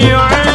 your